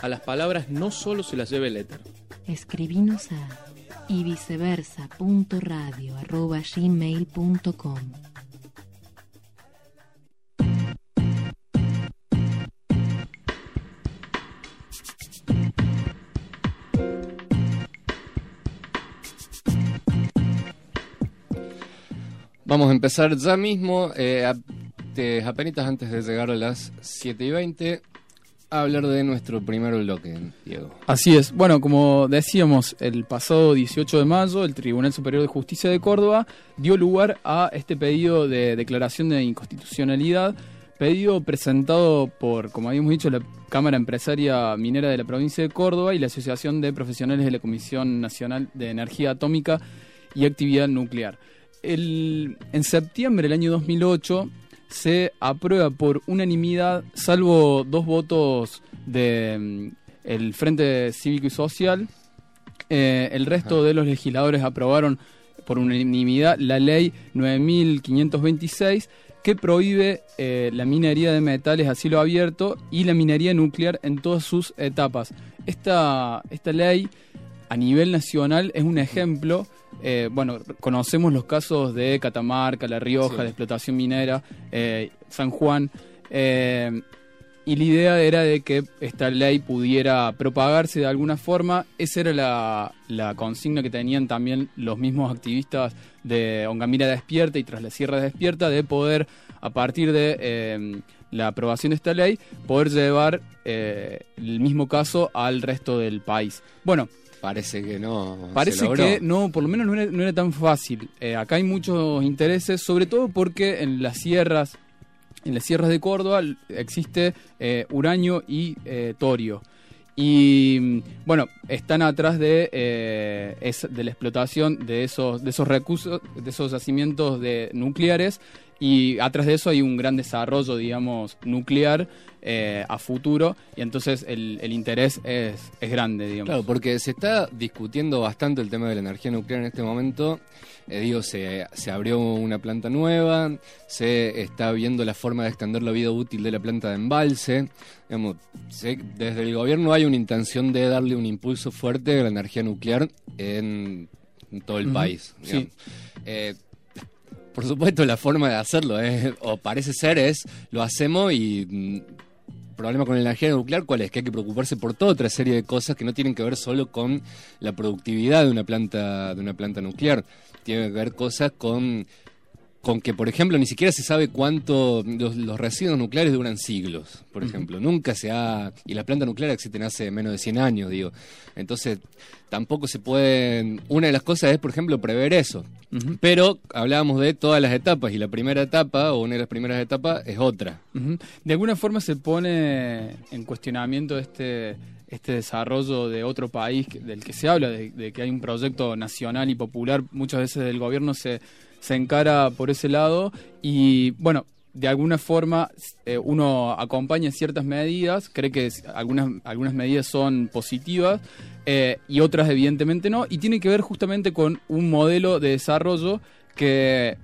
a las palabras no solo se las lleve el éter. Escribinos a y viceversa.radio.gmail.com Vamos a empezar ya mismo, eh, apenas antes de llegar a las 7 y 20, hablar de nuestro primer bloque, Diego. Así es. Bueno, como decíamos, el pasado 18 de mayo, el Tribunal Superior de Justicia de Córdoba dio lugar a este pedido de declaración de inconstitucionalidad, pedido presentado por, como habíamos dicho, la Cámara Empresaria Minera de la provincia de Córdoba y la Asociación de Profesionales de la Comisión Nacional de Energía Atómica y Actividad Nuclear en septiembre del año 2008 se aprueba por unanimidad, salvo dos votos del mm, Frente Cívico y Social, eh, el resto de los legisladores aprobaron por unanimidad la ley 9526 que prohíbe eh, la minería de metales a cielo abierto y la minería nuclear en todas sus etapas. Esta, esta ley a nivel nacional es un ejemplo. Eh, bueno, conocemos los casos de Catamarca, La Rioja, de explotación minera, eh, San Juan. Eh, y la idea era de que esta ley pudiera propagarse de alguna forma. Esa era la, la consigna que tenían también los mismos activistas de Ongamira Despierta y tras la Sierra Despierta, de poder, a partir de la aprobación de esta ley, poder llevar el mismo caso al resto del país. Bueno, Parece que no. Parece que no, por lo menos no era, tan fácil. Eh, acá hay muchos intereses, sobre todo porque en las sierras, en las sierras de Córdoba existe eh, uranio y eh, torio. Y bueno, están atrás de, de la explotación de esos, de esos recursos, de esos yacimientos de nucleares y atrás de eso hay un gran desarrollo, digamos, nuclear eh, a futuro y entonces el, interés es, es, grande, digamos. Claro, porque se está discutiendo bastante el tema de la energía nuclear en este momento. Eh, digo, se, se abrió una planta nueva, se está viendo la forma de extender la vida útil de la planta de embalse. Digamos, desde el gobierno hay una intención de darle un impulso fuerte a la energía nuclear en, todo el país. Sí. Eh, por supuesto, la forma de hacerlo, es, o parece ser, es lo hacemos y mm, problema con la energía nuclear, ¿cuál es? Que hay que preocuparse por toda otra serie de cosas que no tienen que ver solo con la productividad de una planta, de una planta nuclear. Tiene que ver cosas con con que, por ejemplo, ni siquiera se sabe cuánto los, residuos nucleares duran siglos, por ejemplo. Nunca se ha... Y la planta nuclear existen hace menos de 100 años, digo. Entonces, tampoco se puede... Una de las cosas es, por ejemplo, prever eso. Pero hablábamos de todas las etapas y la primera etapa, o una de las primeras etapas, es otra. De alguna forma se pone en cuestionamiento este este desarrollo de otro país del que se habla, de, que hay un proyecto nacional y popular, muchas veces del gobierno se, se encara por ese lado y bueno, de alguna forma eh, uno acompaña ciertas medidas, cree que algunas, algunas medidas son positivas eh, y otras evidentemente no, y tiene que ver justamente con un modelo de desarrollo que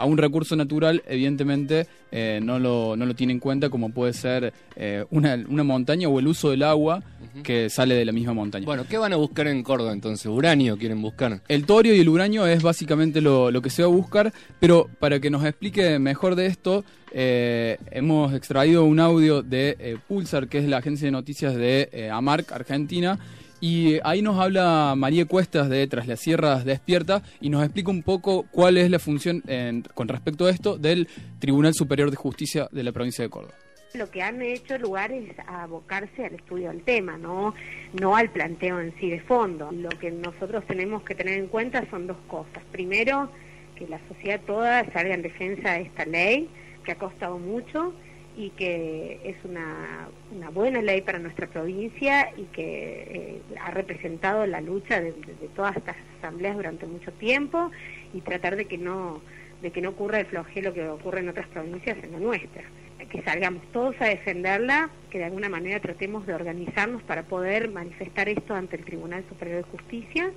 a un recurso natural, evidentemente, eh, no, lo, no lo tiene en cuenta como puede ser eh, una, una, montaña o el uso del agua que sale de la misma montaña. Bueno, ¿qué van a buscar en Córdoba entonces? ¿Uranio quieren buscar? El torio y el uranio es básicamente lo, lo que se va a buscar, pero para que nos explique mejor de esto, eh, hemos extraído un audio de Pulsar, que es la agencia de noticias de AMARC, Argentina, y ahí nos habla María Cuestas de Tras las Sierras Despierta y nos explica un poco cuál es la función con respecto a esto del Tribunal Superior de Justicia de la provincia de Córdoba. Lo que han hecho lugar es abocarse al estudio del tema, no, no al planteo en sí de fondo. Lo que nosotros tenemos que tener en cuenta son dos cosas. Primero, que la sociedad toda salga en defensa de esta ley, que ha costado mucho, y que es una, una, buena ley para nuestra provincia y que eh, ha representado la lucha de, todas estas asambleas durante mucho tiempo y tratar de que no de que no ocurra el flagelo que ocurre en otras provincias en la nuestra. Que salgamos todos a defenderla que de alguna manera tratemos de organizarnos para poder manifestar esto ante el Tribunal Superior de Justicia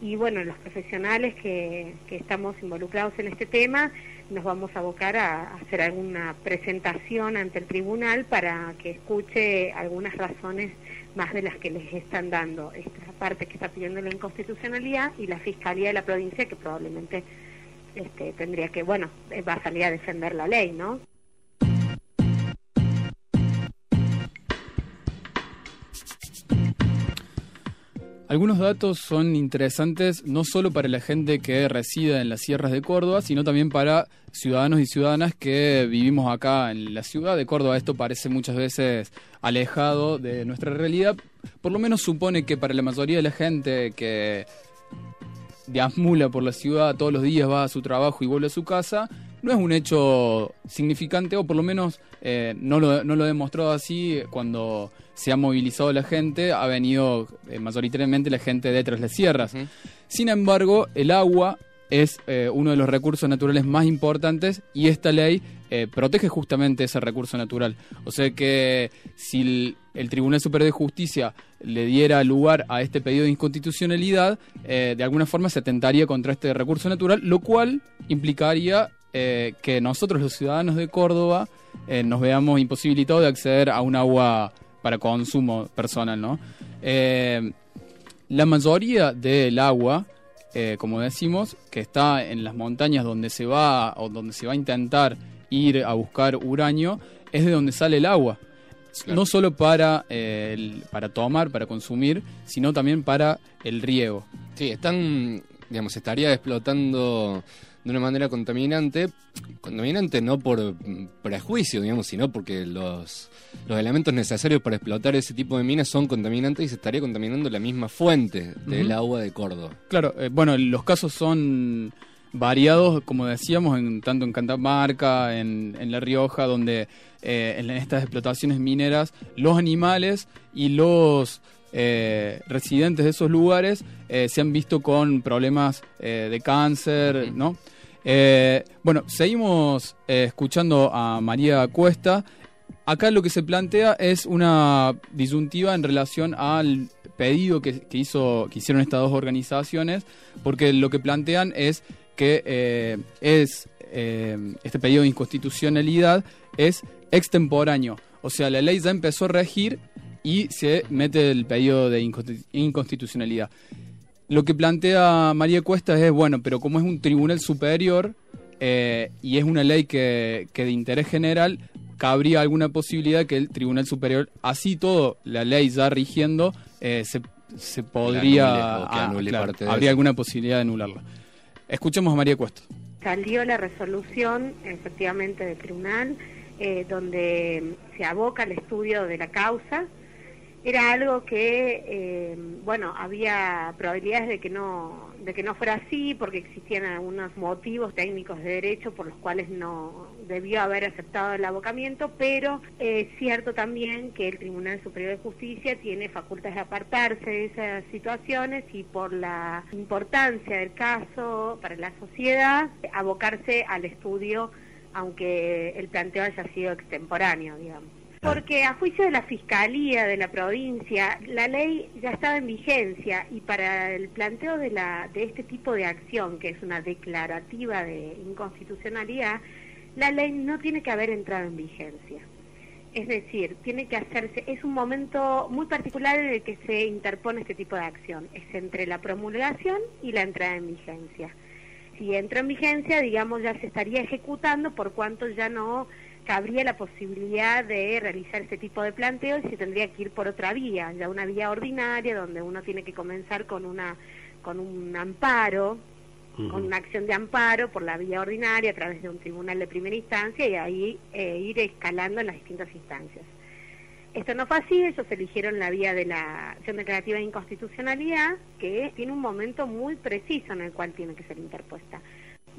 y bueno, los profesionales que, que estamos involucrados en este tema nos vamos a abocar a hacer alguna presentación ante el tribunal para que escuche algunas razones más de las que les están dando esta parte que está pidiendo la inconstitucionalidad y la Fiscalía de la provincia que probablemente este, tendría que, bueno, va a salir a defender la ley, ¿no? Algunos datos son interesantes no solo para la gente que reside en las sierras de Córdoba, sino también para ciudadanos y ciudadanas que vivimos acá en la ciudad de Córdoba. Esto parece muchas veces alejado de nuestra realidad. Por lo menos supone que para la mayoría de la gente que deambula por la ciudad todos los días, va a su trabajo y vuelve a su casa, no es un hecho significante, o por lo menos eh, no, lo, no lo he demostrado así cuando se ha movilizado la gente, ha venido eh, mayoritariamente la gente de tras las sierras. Sin embargo, el agua es eh, uno de los recursos naturales más importantes y esta ley eh, protege justamente ese recurso natural. O sea que si el, Tribunal Superior de Justicia le diera lugar a este pedido de inconstitucionalidad, de alguna forma se atentaría contra este recurso natural, lo cual implicaría que nosotros los ciudadanos de Córdoba nos veamos imposibilitados de acceder a un agua para consumo personal, ¿no? Eh, la mayoría del agua, eh, como decimos, que está en las montañas donde se va o donde se va a intentar ir a buscar uranio, es de donde sale el agua. No solo para, eh, para tomar, para consumir, sino también para el riego. Sí, están, digamos, estaría explotando de una manera contaminante, contaminante no por prejuicio, digamos, sino porque los, los elementos necesarios para explotar ese tipo de minas son contaminantes y se estaría contaminando la misma fuente del agua de Córdoba. Claro, eh, bueno, los casos son variados, como decíamos, en, tanto en Catamarca, en, en La Rioja, donde eh, en estas explotaciones mineras los animales y los eh, residentes de esos lugares se han visto con problemas de cáncer, ¿no? Eh, bueno, seguimos eh, escuchando a María Cuesta. Acá lo que se plantea es una disyuntiva en relación al pedido que, hizo, que hicieron estas dos organizaciones, porque lo que plantean es que eh, es este pedido de inconstitucionalidad es extemporáneo. O sea, la ley ya empezó a regir y se mete el pedido de inconstitucionalidad. Lo que plantea María Cuesta es, bueno, pero como es un tribunal superior eh, y es una ley que, que de interés general, cabría alguna posibilidad que el tribunal superior, así todo, la ley ya rigiendo, eh, se, se, podría... habría alguna posibilidad de anularla. Escuchemos a María Cuesta. Salió la resolución, efectivamente, del tribunal, eh, donde se aboca al estudio de la causa, era algo que, eh, bueno, había probabilidades de que no de que no fuera así porque existían algunos motivos técnicos de derecho por los cuales no debió haber aceptado el abocamiento, pero es cierto también que el Tribunal Superior de Justicia tiene facultades de apartarse de esas situaciones y por la importancia del caso para la sociedad, abocarse al estudio aunque el planteo haya sido extemporáneo, digamos. Porque a juicio de la Fiscalía de la provincia, la ley ya estaba en vigencia y para el planteo de, la, de este tipo de acción, que es una declarativa de inconstitucionalidad, la ley no tiene que haber entrado en vigencia. Es decir, tiene que hacerse, es un momento muy particular en el que se interpone este tipo de acción, es entre la promulgación y la entrada en vigencia. Si entra en vigencia, digamos, ya se estaría ejecutando por cuanto ya no cabría la posibilidad de realizar este tipo de planteos y se tendría que ir por otra vía, ya una vía ordinaria donde uno tiene que comenzar con una con un amparo, con una acción de amparo por la vía ordinaria a través de un tribunal de primera instancia y ahí eh, ir escalando en las distintas instancias. Esto no fue así, ellos eligieron la vía de la acción declarativa de inconstitucionalidad, que tiene un momento muy preciso en el cual tiene que ser interpuesta.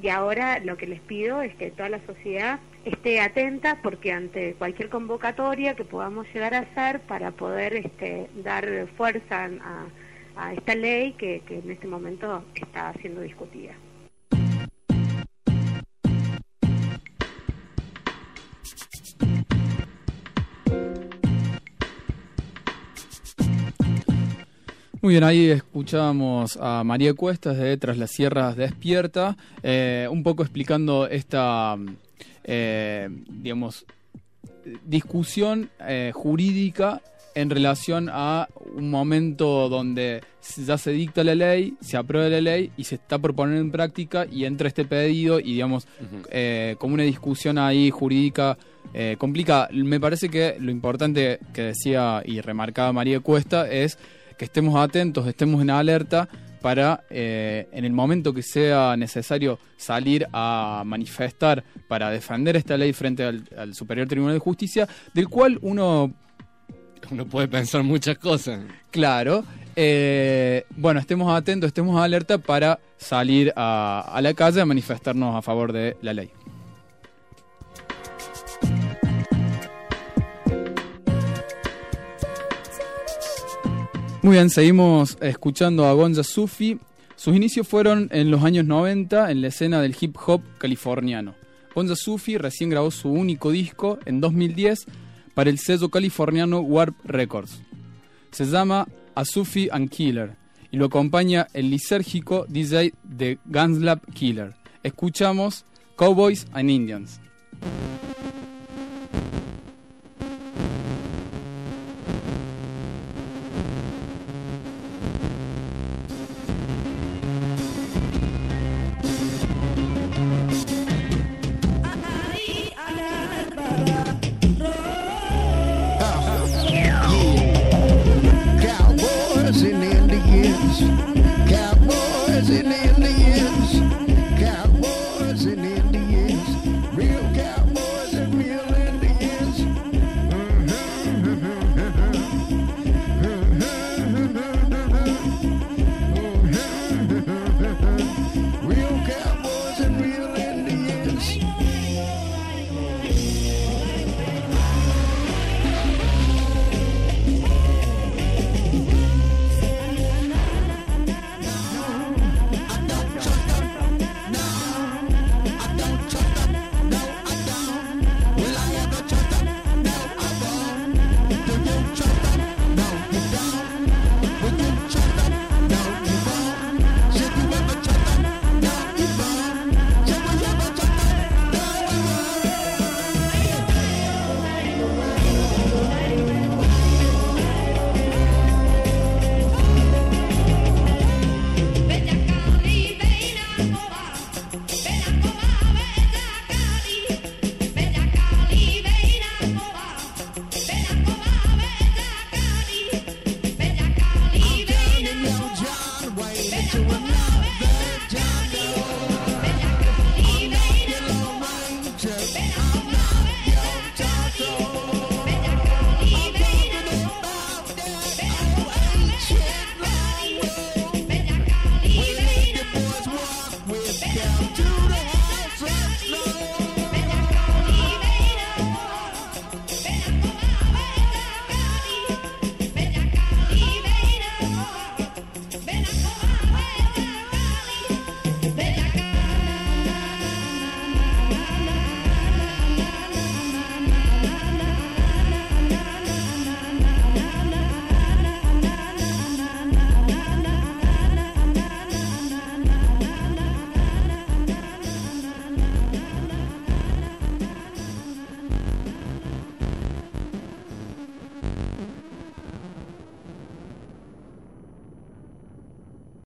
Y ahora lo que les pido es que toda la sociedad esté atenta porque ante cualquier convocatoria que podamos llegar a hacer para poder este, dar fuerza a, esta ley que, que en este momento está siendo discutida. Muy bien, ahí escuchábamos a María Cuestas de Tras las Sierras Despierta, eh, un poco explicando esta, eh, digamos, discusión eh, jurídica en relación a un momento donde ya se dicta la ley, se aprueba la ley y se está por poner en práctica y entra este pedido y digamos eh, como una discusión ahí jurídica eh, complicada. Me parece que lo importante que decía y remarcaba María Cuesta es que estemos atentos, estemos en alerta para eh, en el momento que sea necesario salir a manifestar para defender esta ley frente al, al Superior Tribunal de Justicia, del cual uno Uno puede pensar muchas cosas. Claro. eh, bueno, estemos atentos, estemos alerta para salir a, a la calle a manifestarnos a favor de la ley. Muy bien, seguimos escuchando a Gonza Sufi. Sus inicios fueron en los años 90 en la escena del hip hop californiano. Gonza Sufi recién grabó su único disco en 2010 para el sello californiano Warp Records. Se llama A Sufi and Killer y lo acompaña el lisérgico DJ de Gunslap Killer. Escuchamos Cowboys and Indians.